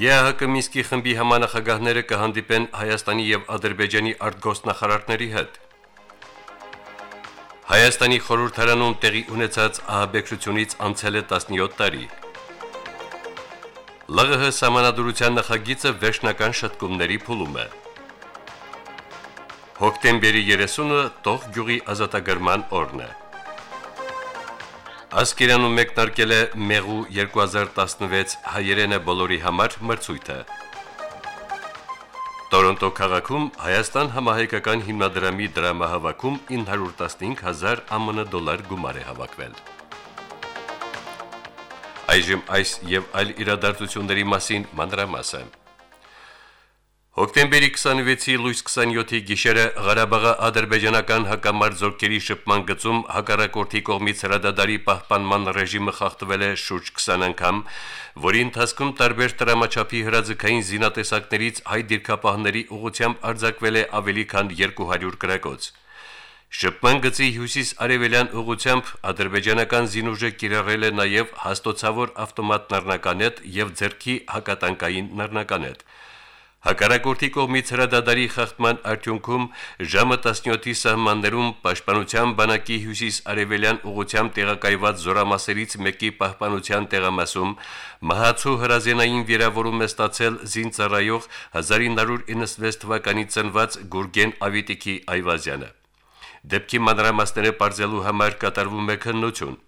ԵԱՀԿ Մինսկի խմբի համանախագահները կհանդիպեն Հայաստանի եւ Ադրբեջանի արտգոսնախարարների հետ։ Հայաստանի խորհրդարանում տեղի ունեցած ահաբեկչությունից անցել է 17 տարի։ ԼՂՀ համանadrության նախագիծը վերջնական շտկումների փուլում է։ Հոկտեմբերի 30-ը Տող գյուղի ազատագրման օրն է։ Ասկերանում մեկնարկել է Մեղու 2016 հայերենը բոլորի համար մրցույթը։ Տորոնտո քաղաքում Հայաստան համահայկական հիմնադրամի դրամահավաքում 915000 ԱՄՆ դոլար գումար է հավաքվել։ Այժմ այս եւ այլ իրադարձությունների մասին մանրամասն։ Հոկտեմբերի 26-ի լույս 27-ի գիշերը Ղարաբաղի ադրբեջանական հակամարտ զորքերի շփման գծում հակառակորդի կողմից հրադադարի պահպանման ռեժիմը խախտվել է շուրջ 20 անգամ, որի ընթացքում տարբեր տրամաչափի հրաձգային զինատեսակներից հայ դիրքապահների ուղությամբ արձակվել է ավելի քան 200 գրակոց։ Շփման գծի հյուսիս-արևելյան ուղությամբ ադրբեջանական զինուժը կիրառել է նաև հաստոցավոր ավտոմատ նռնականետ եւ ձերքի հակատանկային նռնականետ։ Հակառակորդի կողմից հրադադարի խախտման արդյունքում ժամը 17-ի սահմաններում Պաշտպանության բանակի հյուսիս-արևելյան ուղությամբ տեղակայված զորամասերից մեկի պահպանության տեղամասում մահացու հրազենային վիրավորում է ստացել զինծառայող 1996 թվականի ծնված Գուրգեն Ավիտիքի Այվազյանը։ Դեպքի մանրամասները բարձելու համար կատարվում է քննություն։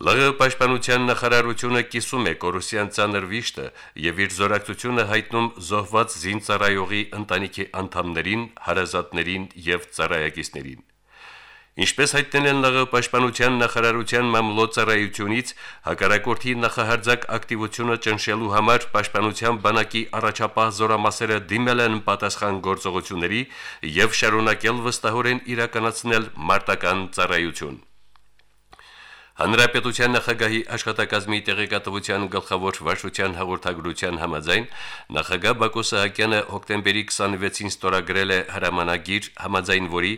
ԼՂ պաշտպանության նախարարությունը կիսում է Կորուսյան ցաներ վիշտը եւ իր զորակցությունը հայտնում զոհված զինծառայողի ընտանիքի անդամներին, հարազատներին եւ ծառայակիցներին։ Ինչպես հայտնել են ԼՂ պաշտպանության նախարարության մամլոյցարայությունից, հակառակորդի նախահարձակ ակտիվությունը ճնշելու համար պաշտպանության բանակի առաջապահ զորամասերը դիմել են պատասխան գործողությունների եւ շարունակել վստահորեն իրականացնել մարտական ծառայություն։ Հանրապետության նախագահի աշխատակազմի տեղեկատվության գլխավոր վարչության հաղորդագրության համաձայն նախագահ Բակո Սահակյանը հոկտեմբերի 26-ին ստորագրել է հրամանագիր, համաձայն որի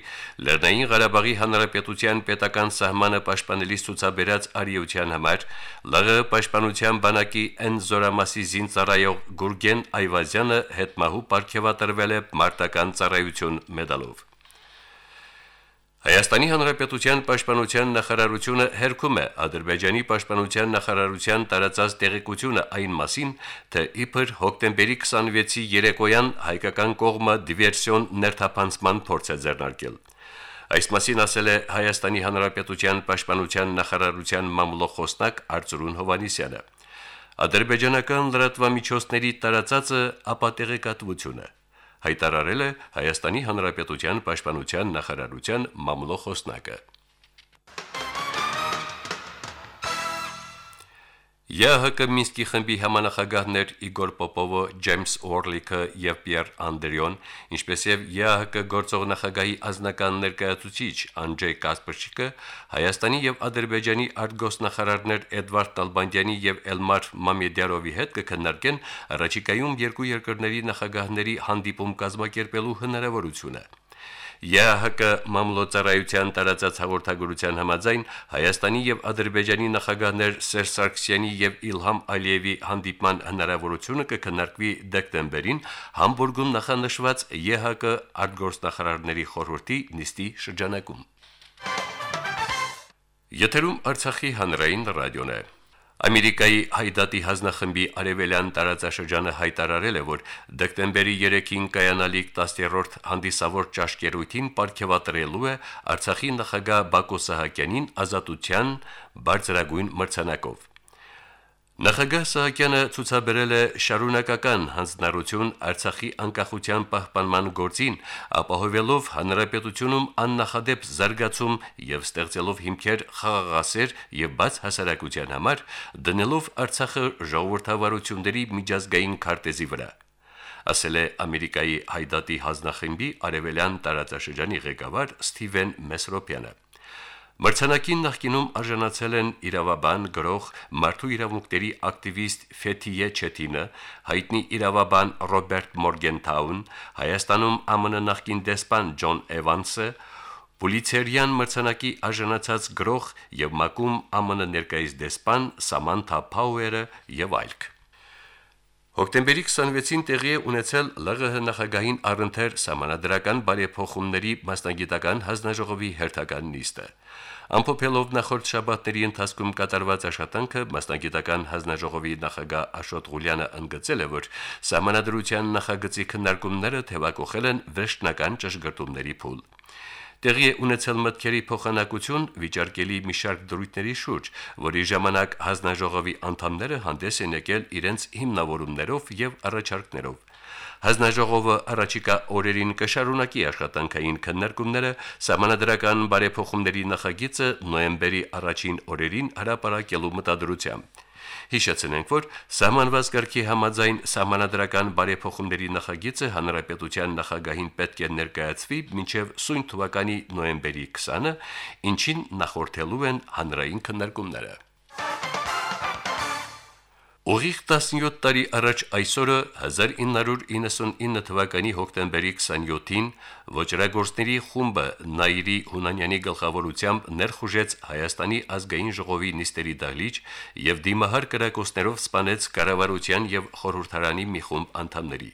Լեռնային Ղարաբաղի Հանրապետության պետական սահմանը պաշտպանելիս ցուցաբերած արիության համար ԼՂ պաշտպանության բանակի N զորամասի զինծառայող Գուրգեն Այվազյանը հետմահու ապարգևատրվել է մարտական ծառայություն մեդալով։ Հայաստանի Հանրապետության Պաշտպանության նախարարությունը հերքում է. Ադրբեջանի Պաշտպանության նախարարության տարածած տեղեկությունը այն մասին, թե իբր հոկտեմբերի 26-ի երեկոյան հայկական կողմը դիվերսիոն ներթափանցման փորձ է ձեռնարկել։ Այս մասին ասել է Հայաստանի Հանրապետության Պաշտպանության նախարարության մամլոխոսնակ Արծրուն Հովանիսյանը։ Ադրբեջանական լրատվամիջոցների տարածածը ապատեղեկատվություն է հայտարարել է Հայաստանի Հանրապետության Պաշտպանության նախարարության մամլոխոսնակը։ ԵՀԿ Մինսկի խմբի համանախագահներ Իգոր Պոպովը, Ջեյմս Օրլիքը եւ Պիեր Անդերյոն, ինչպես եւ ԵՀԿ գործող նախագահի ազնական ներկայացուցիչ Անջեյ Կասպրչիկը Հայաստանի եւ Ադրբեջանի արտգոսնախարարներ Էդվարդ Տալբանդյանի եւ Էլմար Մամեդյարովի հետ կքննարկեն առաջիկայում երկու երկրների նախագահների հանդիպում կազմակերպելու հնարավորությունը։ ԵԱՀԿ մամլոյցարայության տարածած հաղորդագրության համաձայն Հայաստանի եւ Ադրբեջանի նախագահներ Սերժ Սարգսյանի եւ Իլհամ Ալիևի հանդիպման հնարավորությունը կքննարկվի դեկտեմբերին Համբուրգում նախանշված ԵԱՀԿ արտգործնախարարների խորհրդի նիստի շրջանակում։ Եթերում Արցախի հանրային ռադիոն է։ Ամերիկայի հայդատի հանձնախմբի արևելյան տարածաշրջանը հայտարարել է, որ դեկտեմբերի 3-ին կայանալիք 10-րդ հանդիսավոր ճաշկերույթին ապարգևատրելու է Արցախի նախագահ Բակո Սահակյանին ազատության բարձրագույն մրցանակով։ Նախագահ Սահակյանը ցուցաբերել է շարունակական հանձնառություն Արցախի անկախության պահպանման գործին, ապահովելով հանրապետությունում աննախադեպ զարգացում եւ ստեղծելով հիմքեր խաղաղասեր եւ բաց հասարակության համար, դնելով Արցախը ժողովրդավարությունների միջազգային քարտեզի վրա։ ասել է Ամերիկայի հայդատի հանձնախմբի արևելյան տարածաշրջանի ղեկավար Սթիվեն Մեսրոպյանը։ Մրցանակին նախկինում արժանացել են իրավաբան գրող մարդու իրավունքների ակտիվիստ Ֆեթիե Չետինը, հայտնի իրավաբան Ռոբերտ Մորգենթաուն, Հայաստանում ԱՄՆ նախկին դեսպան Ջոն Էվանսը, Պուլիցերյան մրցանակի արժանացած գրող եւ Մակում ԱՄՆ ներկայիս դեսպան Սամանթա Փաուերը եւ այլք։ Հոկտեմբերի 26-ին տեղի է ունեցել ԼՂՀ նախագահին առընթեր համանadrական բարեփոխումների մասնագիտական հանձնաժողովի հերթական նիստը։ Ամփոփելով նախորդ շաբաթների ընթացքում կատարված աշխատանքը մասնագիտական հանձնաժողովի նախագահ Աշոտ Ղուլյանը ընդգծել է, որ համանadrության նախագծի քննարկումները թևակողել են վեշտնական ճշգրտումների փուլ տեղի է ունեցել մտքերի փոխանակություն վիճարկելի մի շարք դրույթների շուրջ, որի ժամանակ հանձնաժողովի անդամները հանդես են եկել իրենց հիմնավորումներով եւ առաջարկներով։ Հանձնաժողովը առաջիկա օրերին կշարունակի աշխատանքային քննարկումները համանadrական բարեփոխումների նախագիծը նոեմբերի առաջին օրերին հրապարակելու մտադրությամբ։ Հիշեցնենք, որ սահմանված կարգի համաձայն սահմանադրական բարեփոխումների նախագիծը հանրապետության նախագահին պետք է ներկայացվի մինչև սույն թվականի նոեմբերի 20-ը, ինչին նախորդելու են հանրային քննարկումները։ Ուղիղ 17 տարի առաջ այսօրը 1999 թվականի հոկտեմբերի 27-ին ոչրագործների խումբը Նայիրի Հունանյանի գլխավորությամբ ներխուժեց Հայաստանի ազգային ժողովի նիստերի դահլիճ եւ դիմահար կրակոցներով սպանեց կառավարության եւ խորհրդարանի մի խումբ անդամների։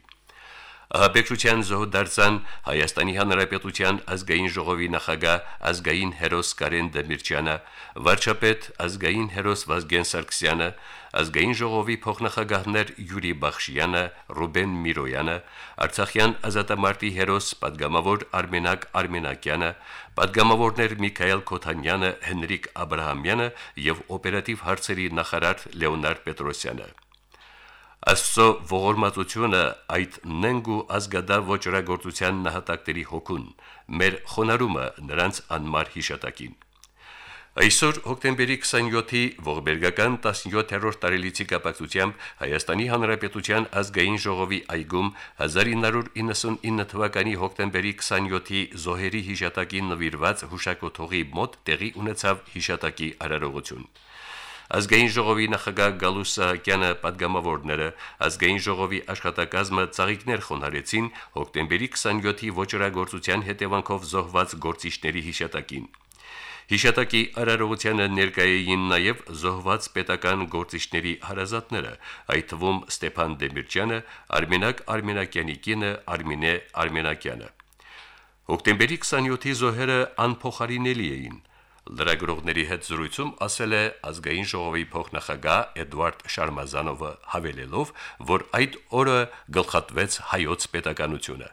Ահաբեկչության զոհ դարձան Հայաստանի Հանրապետության ազգային ժողովի նախագահ ազգային հերոս Կարեն Դեմիրճյանը, վարչապետ ազգային հերոս Վազգեն Սարգսյանը, ազգային ժողովի փոխնախագահներ Յուրի Բախշյանը, Ռուբեն Միրոյանը, Արցախյան ազատամարտի հերոս падգամավոր Արմենակ Արմենակյանը, падգամավորներ Միքայել Քոթանյանը, Հենրիկ Աբ รา համյանը եւ օպերատիվ հարցերի նախարար Լեոնարդ Պետրոսյանը։ Աստծո ողորմածությունը այդ նենգ ու ազգադար ոչրագործության նահատակների հոգուն, մեր խոնարհումը նրանց անմար հիշատակին։ Այսօր հոկտեմբերի 27-ի ողբերգական 17-րդ տարելիցի կապակցությամբ Հայաստանի Հանրապետության ազգային ժողովի այգում 1999 թվականի հոկտեմբերի 27-ի զոհերի հիշատակին նվիրված հուշակոթողի մոտ տեղի ունեցավ հիշատակի արարողություն։ Ազգային ժողովի նախագահ Գալուս Սահակյանը падգամավորները ազգային ժողովի աշխատակազմը ծաղիկներ խոնարեցին հոկտեմբերի 27-ի ոչռագործության հետևանքով զոհված գործիչների հիշատակին։ Հիշատակի արարողությանը ներկայեին նաև զոհված պետական գործիչների հարազատները, այդ թվում Ստեփան Դեմիրճյանը, Արմենակ Արմենակյանի կինը Արմինե Արմենակյանը։ Հոկտեմբերի 27-ի զոհերը անփոխարինելի էին։ Լրագրողների հետ զրույցում ասել է ազգային ժողովի փոխնախագահ Էդվարդ Շարմազանովը, հավելելով, որ այդ օրը գլխատվեց հայոց պետականությունը։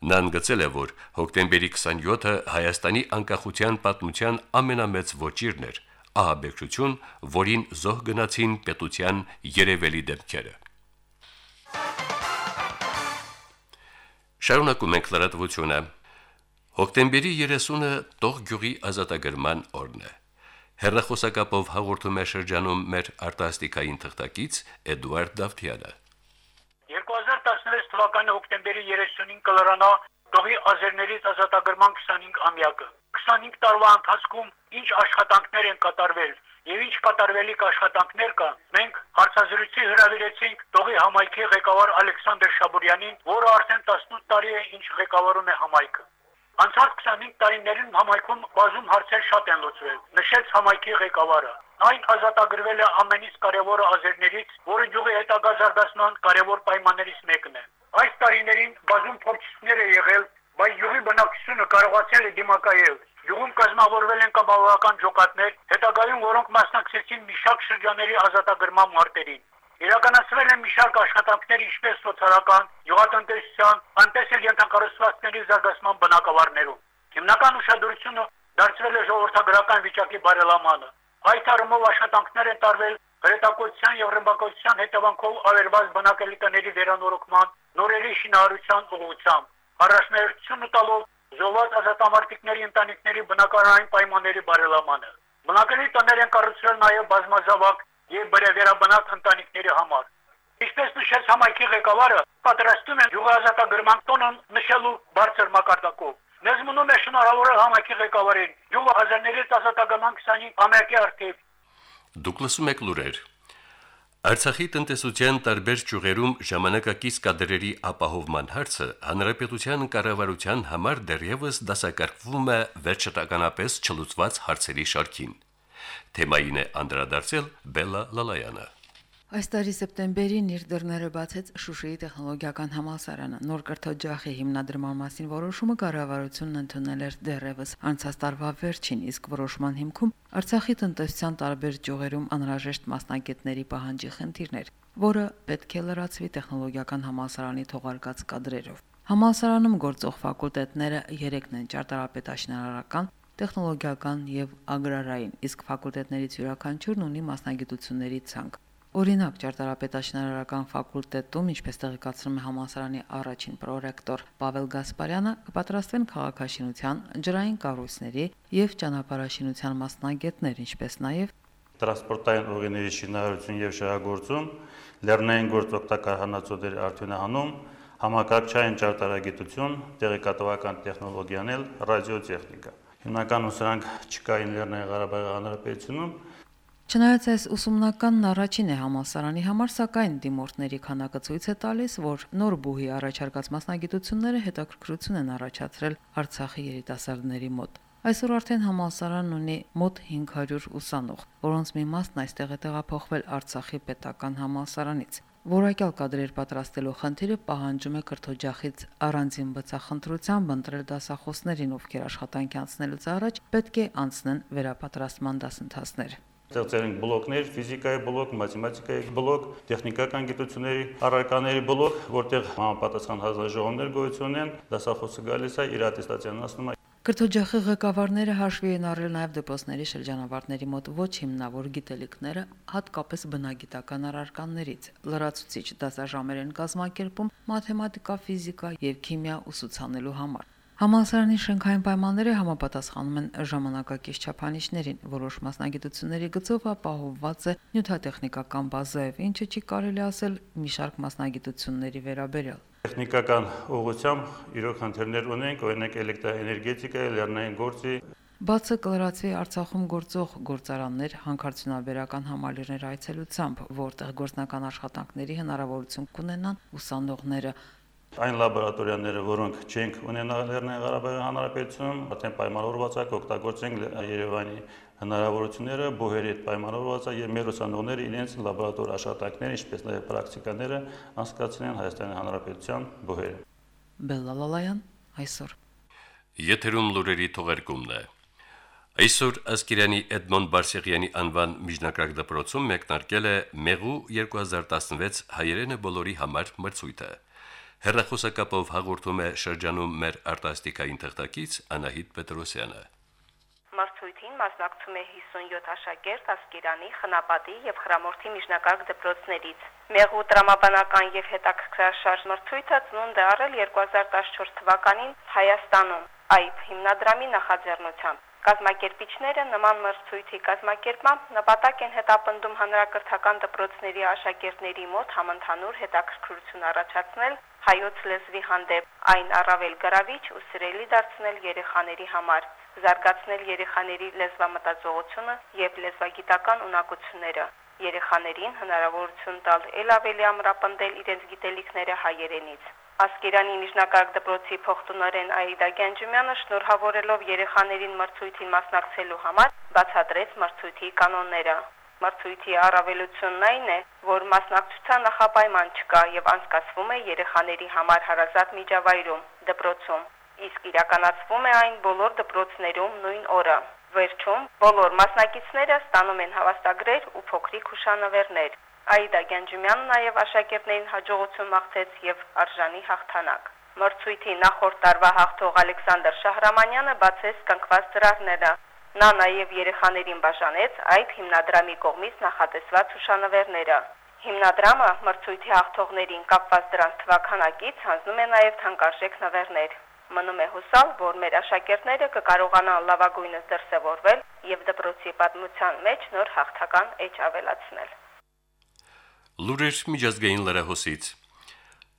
Նա ընդգծել է, որ հոկտեմբերի 27-ը Հայաստանի անկախության պատմության ամենամեծ ոչիրն էր, ահաբեկչություն, որին զոհ գնացին պետության երևելի դեպքերը։ Շարունակում ենք լրատվությունը։ Հոկտեմբերի 30-ը Տող գյուղի ազատագրման օրն է։ Հերրախոսակապով հաղորդում է շրջանում մեր արտասթիկային թղթակից Էդուարդ Դավթյանը։ 2016 թվականի հոկտեմբերի 30-ին կլրանա Դողի ազերներից ազատագրման 25 ամյակը։ 25 տարվա ընթացքում ինչ աշխատանքներ են կատարվել եւ ինչ կատարվելիք աշխատանքներ կան։ Մենք հարցազրույցի հրավիրեցինք Դողի համայնքի ղեկավար Ալեքսանդր Շաբուրյանին, որը արդեն 18 տարի է ինչ ղեկավարում է համայնքը։ Անցած 25 տարիներին համայնքում բազում հարցեր շատ են լուծվել, նշեց համայնքի ղեկավարը։ Այն ազատագրվել է ամենից կարևորը ազերներից, որը յուղի հետագա զարգացման կարևոր պայմաններից մեկն է։ Այս տարիներին բազում փորձություններ է եղել, բայց յուղի բնակչությունը կարողացել է դիմակայել։ Յուղում կազմավորվել են կամավորական ջոկատներ, հետագայում որոնք մասնակցեցին մի շարք շրջանների ազատագրման մարտերին։ Իրականացվել են մի շարք աշխատանքներ ինչպես սոցիալական, յուղատնտեսության, անտեսել ենթակառուցվածքների զարգացման բնակավարներում։ Հիմնական ուշադրությունը դարձվել է ժողովրդագրական վիճակի բարելամանը։ Այդ առումով աշխատանքներ են տարվել հրետակոծության եւ ռմբակոծության հետևանքով ավերված բնակելի տների վերանորոգման, նորերի շինարարության ուղղությամբ։ Առաջնահերթությունը տալով զոհված ազատամարտիկների ընտանիքների բնակարանային պայմանների բարելամանը։ Բնակելի տներ են կառուցվել նաև բազմազավակ եւ վերաբնակ ընտանիքների համար։ Ինչպես նշեց համայնքի ղեկավարը, պատրաստում են յուղազատագրման տոնը նշելու բարձր մակարդակով։ Մեզ մնում է շնորհավորել համայնքի ղեկավարին յուղ ազերներից ազատագրման 25 ամյակի արդիվ։ Դուք լսում եք լուրեր։ Արցախի տնտեսության տարբեր ճյուղերում ժամանակակից կadrերի ապահովման հարցը հանրապետության կառավարության համար դեռևս դասակարգվում է վերջտականապես չլուծված հարցերի շարքին։ Թեմային է անդրադարձել Բելլա Լալայանը։ Այս տարի սեպտեմբերին իր դռները բացեց Շուշիի տեխնոլոգիական համալսարանը։ Նոր կրթօջախի հիմնադրման մասին որոշումը կառավարությունն ընդունել էր դեռևս անցած տարվա վերջին, իսկ որոշման հիմքում Արցախի տնտեսության տարբեր ճյուղերում անհրաժեշտ մասնագետների պահանջի խնդիրներ, որը պետք է լրացվի տեխնոլոգիական համալսարանի թողարկած կadrերով։ Համալսարանում գործող ֆակուլտետները 3-ն են՝ ճարտարապետաշինարարական, տեխնոլոգիական եւ ագրարային, իսկ ֆակուլտետներից յուրաքանչյուրն ունի մասնագիտությունների ցանկ։ Օրինակ, ճարտարապետաշինարարական ֆակուլտետում, ինչպես տեղեկացնում է համալսարանի առաջին պրոռեկտոր Պավել Գասպարյանը, կպատրաստվեն քաղաքաշինության, ջրային կառույցների եւ ճանապարհաշինության մասնագետներ, ինչպես նաեւ տրանսպորտային ուղիների շինարարություն եւ շահագործում, լեռնային գործ օգտակար հանածոդերի արդյունահանում, համակարգչային ճարտարագիտություն, տեղեկատվական տեխնոլոգիաներ, ռադիոտեխնիկա։ Հիմնականում սրանք չկային Լեռնային Ղարաբաղի Հանրապետությունում, Չնայած այս ուսումնականն առաջին է համալսարանի համար, սակայն դիմորդների քանակը ցույց է տալիս, որ նոր բուհի առաջարկած մասնագիտությունները հետաքրքրություն են առաջացրել Արցախի երիտասարդների մոտ։ Այսօր արդեն համալսարանն ունի մոտ 500 ուսանող, որոնց մի մասն այստեղ է տեղափոխվել Արցախի պետական համալսարանից։ Որակյալ կadrեր պատրաստելու խնդիրը պահանջում է կրթօջախից առանձին բծախնդրությամբ ընտրել դասախոսներին, ովքեր աշխատանքի անցնելուց առաջ պետք է անցնեն վերապատրաստման դասընթացներ ստեղծել ենք բլոկներ, ֆիզիկայի բլոկ, մաթեմատիկայի բլոկ, տեխնիկական գիտությունների առարկաների բլոկ, որտեղ համապատասխան հանձնաժողովներ գոյություն ունեն, դասախոսը գալիս է իր ատեստացիանացնում է Կրթօջախի ղեկավարները հաշվի են առել նաև դպոսների շրջանավարտների մոտ ոչ հիմնավոր գիտելիքները, հատկապես բնագիտական առարկաններից։ Լրացուցիչ դասաժամեր են կազմակերպում մաթեմատիկա, ֆիզիկա եւ քիմիա ուսուցանելու համար։ Համալսարանի շենքային պայմանները համապատասխանում են ժամանակակից չափանիշներին, որոշ մասնագիտությունների գծով ապահովված է նյութատեխնիկական բազայով, ինչը չի կարելի ասել մի շարք մասնագիտությունների վերաբերյալ։ Տեխնիկական ուղղությամբ իրոք խնդիրներ ունենք, օրինակ էլեկտրաէներգետիկայի, լեռնային գործի, Բացը կլրացվի Արցախում գործող գործարաններ, հանքարդյունաբերական համալիրներ այցելությամբ, որտեղ գործնական աշխատանքների հնարավորություն կունենան ուսանողները Այն լաբորատորիաները, որոնք չենք ունենալ Լեռնային Ղարաբաղի Հանրապետությունում, արդեն պայմանավորված է օգտագործենք Երևանի հնարավորությունները, բուհերի հետ պայմանավորված է եւ մեր ուսանողները իրենց լաբորատոր աշխատանքները, ինչպես նաեւ պրակտիկաները անցկացնեն Հայաստանի Հանրապետության բուհերը։ Բելլալալայան այսօր։ Եթերում լուրերի թողարկումն է։ Այսօր Ասկերյանի Էդմոն Բարսեղյանի անվան միջնակարգ դպրոցում մեկնարկել է Մեղու 2016 հայերենը բոլորի համար մրցույթը։ Հերրախոսակապով հաղորդում է շրջանում մեր արտասթիկային թղթակից Անահիտ Պետրոսյանը։ Մրցույթին մասնակցում է 57 աշակերտ Ասկերանի, Խնապատի եւ Խրամորթի միջնակարգ դպրոցներից։ Մեղու տրամաբանական եւ հետաքրքրաշարժ մրցույթը ծնունդ է առել 2014 թվականին Հայաստանում ԱԻՊ հիմնադրամի նախաձեռնությամբ։ Կազմակերպիչները նման մրցույթի կազմակերպմամբ նպատակ են հետապնդում հանրակրթական դպրոցների աշակերտների մոտ համընդհանուր հետաքրքրություն առաջացնել հայոց լեզվի հանդեպ, այն առավել գրավիչ ու սիրելի դարձնել երեխաների համար, զարգացնել երեխաների լեզվամտածողությունը եւ լեզվագիտական ունակությունները, երեխաներին հնարավորություն տալ ել ավելի ամրապնդել իրենց գիտելիքները հայերենից։ Ասկերանի միջնակարգ դպրոցի փոխտնօրեն Աիդա Գանջումյանը շնորհավորելով երեխաներին մրցույթին մասնակցելու համար բացատրեց մրցույթի կանոնները։ Մրցույթի առավելությունն այն է, որ մասնակցության նախապայման չկա եւ անցկացվում է երեխաների համար հարազատ միջավայրում, դպրոցում։ Իսկ իրականացվում է այն բոլոր դպրոցներում նույն օրը։ Վերջում բոլոր մասնակիցները ստանում են հավաստագրեր ու փոքրիկ հուշանվերներ։ Աիդա Գանջումյանն նաև աշակերտներին հաջողություն մաղթեց եւ արժանի հաղթանակ։ Մրցույթի նախորդ տարվա հաղթող Ալեքսանդր Շահրամանյանը բացեց կնքված ծրարները։ Նա նաև երեխաներին բաժանեց այդ հիմնադրամի կողմից նախատեսված հուշանվերները։ Հիմնադրամը մրցույթի հաղթողներին կապված դրանց թվականակից հանձնում է նաև թանկարժեք նվերներ։ Մնում է հուսալ, որ մեր աշակերտները կկարողանան լավագույնս դրսևորվել եւ դպրոցի պատմության մեջ նոր հաղթական էջ ավելացնել։ Լուրեր միջազգային լրահոսից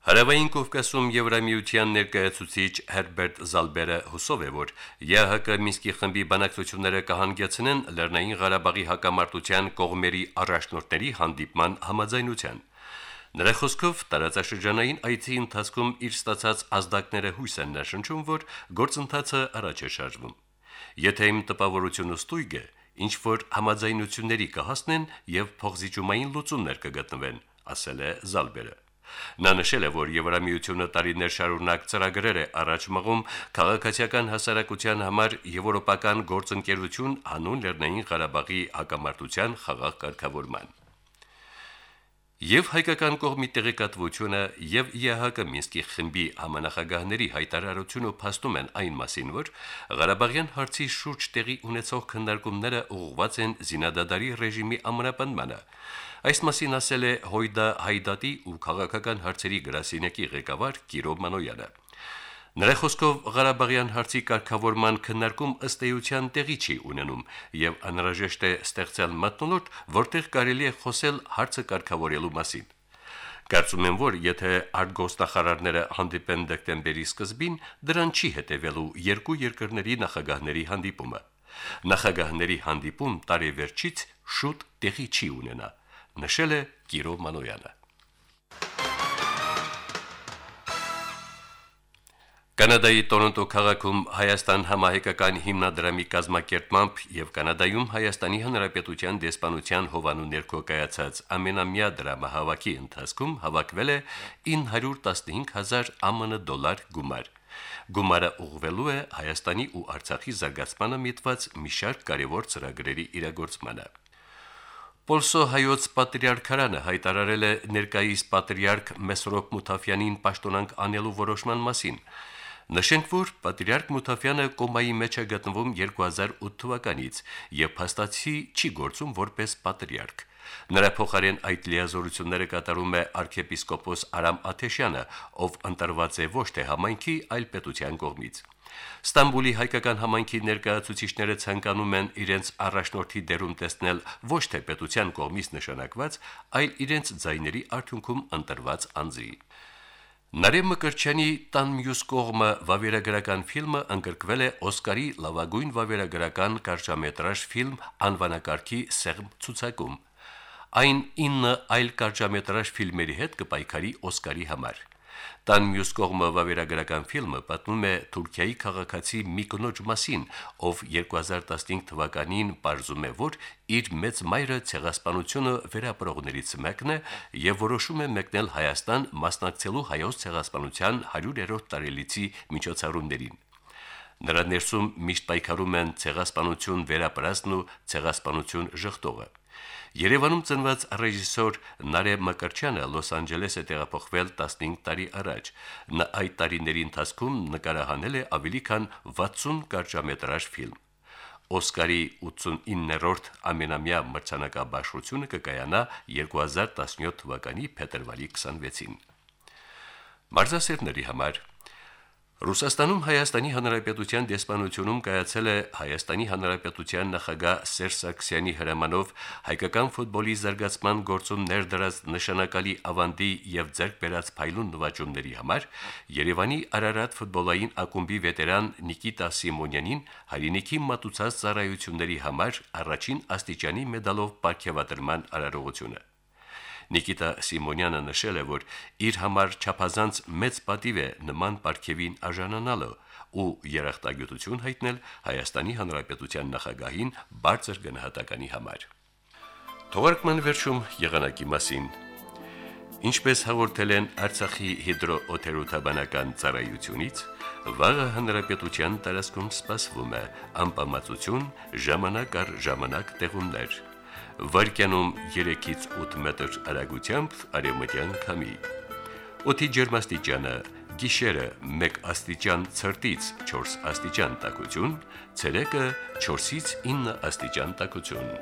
Հարավային Կովկասում Եվրամիության ներկայացուցիչ Հերբերտ Զալբերը հուսով է, որ ԵՀԿ Մինսկի խմբի բանակցությունները կհանգեցնեն Լեռնային Ղարաբաղի հակամարտության կողմերի առաջնորդների հանդիպման համաձայնության։ Նրա խոսքով տարածաշրջանային այցի ընթացքում իր ստացած ազդակները հույս են ներշնչում, որ գործընթացը առաջ է շարժվում։ Եթե իմ տպավորությունը ստույգ է, ինչ որ համաձայնությունների կհասնեն եւ փողզիջումային լուծումներ կգտնվեն, ասել է Զալբերը։ Նա նշել է, որ Եվրամիությունը տարիներ շարունակ ծրագրեր է առաջ մղում քաղաքացիական հասարակության համար եվրոպական գործընկերություն հանուն Լեռնային Ղարաբաղի հակամարտության խաղաղ կարգավորման։ Եվ հայկական կողմի տեղեկատվությունը եւ ԵՀԿ Մինսկի խմբի համանախագահների հայտարարությունը փաստում են այն մասին, որ Ղարաբաղյան հարցի շուրջ տեղի ունեցող քննարկումները ուղղված են զինադադարի ռեժիմի ամրապնմանը։ Այս մասին ասել է Հույդա Հայդատի ու քաղաքական հարցերի գրասենյակի ղեկավար Կիրո Մանոյանը։ Նրա խոսքով Ղարաբաղյան հարցի կարգավորման քննարկում ըստ էության տեղի չի ունենում եւ անհրաժեշտ է ստեղծել մտնոլորտ, որտեղ կարելի է խոսել հարցը կարգավորելու մասին։ Կարծում եմ, որ եթե արտգործնախարարները հանդիպեն դեկտեմբերի սկզբին, դրան չի հետևելու երկու երկրների նախագահների հանդիպումը։ Նախագահների հանդիպում տարեվերջից շուտ տեղի չի ունենա, նշել է Կիրո Մանոյանը։ Կանադայի Տորոնտո քաղաքում Հայաստան համահայկական հիմնադրամի կազմակերպմամբ եւ Կանադայում Հայաստանի Հանրապետության դեսպանության հովանու ներքո կայացած ամենամյա դրամահավաքի ընթացքում հավաքվել է 915000 ԱՄՆ դոլար գումար։ Գումարը ուղղվելու է Հայաստանի ու Արցախի զարգացմանը միտված մի շարք կարևոր ծրագրերի իրագործմանը։ Պոլսո հայոց պատրիարքարանը հայտարարել է ներկայիս պատրիարք Մեսրոպ Մութաֆյանին պաշտոնանկ անելու որոշման մասին։ Նշենք, որ Պատրիարք Մութաֆյանը կոմայի մեջ է գտնվում 2008 թվականից եւ փաստացի չի գործում որպես պատրիարք։ Նրա փոխարեն այդ լիազորությունները կատարում է arczepiskopos Արամ Աթեշյանը, ով ընտրված է ոչ թե համայնքի, այլ պետության կողմից։ Ստամբուլի հայկական համայնքի ներկայացուցիչները ցանկանում են իրենց առաջնորդի դերում տեսնել ոչ թե պետության կողմից նշանակված, այլ իրենց ձայների արդյունքում ընտրված անձի։ Նարեկ Մկրչյանի «Տան մյուս կողմը» վավերագրական ֆիլմը ընդգրկվել է Օսկարի լավագույն վավերագրական կարճամետրաժ ֆիլմ անվանակարգի սեղմ ցուցակում։ Այն 9 այլ կարճամետրաժ ֆիլմերի հետ կպայքարի Օսկարի համար։ Տան մյուս կողմը վավերագրական ֆիլմը պատմում է Թուրքիայի քաղաքացի մի կնոջ մասին, ով 2015 թվականին ողջում է, որ իր մեծ մայրը ցեղասպանությունը վերապրողներից մեկն է եւ որոշում է մեկնել Հայաստան մասնակցելու հայոց ցեղասպանության 100-րդ տարելիցի միջոցառումներին։ Նրա ներսում միշտ պայքարում են ցեղասպանություն վերապրածն ու ցեղասպանություն ժխտողը։ Երևանում ծնված ռեժիսոր Նարե Մկրչյանը Լոս Անջելես է տեղափոխվել 15 տարի առաջ։ Նա այդ տարիների ընթացքում նկարահանել է ավելի քան 60 կարճամետրաժ ֆիլմ։ Օսկարի 89-րդ ամենամյա մրցանակաբաշխությունը կկայանա 2017 թվականի փետրվարի 26-ին։ Մարզասերների համար Ռուսաստանում Հայաստանի Հանրապետության դեսպանությունում կայացել է Հայաստանի Հանրապետության նախագահ Սերժ Սարգսյանի հրամանով հայկական ֆուտբոլի զարգացման գործում ներդրած նշանակալի ավանդի եւ ձեռք բերած փայլուն նվաճումների համար Երևանի Արարատ ֆուտբոլային ակումբի վետերան Նիկիտա Սիմոնյանին հայրենիքի մատուցած ծառայությունների համար առաջին աստիճանի մեդալով ապարգևատրման արարողությունը Նիկիտա Սիմոնյանը նշել է, որ իր համար չափազանց մեծ պատիվ է նման պարգևին արժանանալը ու երախտագիտություն հայտնել Հայաստանի Հանրապետության նախագահին բարձր գնահատականի համար։ Թողարկման վերջում եղանակի մասին. Ինչպես հաղորդել են Արցախի հիդրոօթերոթաբանական ծառայությունից, վաղը հանրապետության տարածքում սպասվում է անպամացություն, ժամանակ առ ժամանակ տեղումներ վարկյանում 3-ից 8 մետր արագությամբ արևմտյան քամի։ Օդի ջերմաստիճանը՝ գիշերը 1 աստիճան ցրտից 4 աստիճան տաքություն, ցերեկը 4-ից 9 աստիճան տաքություն։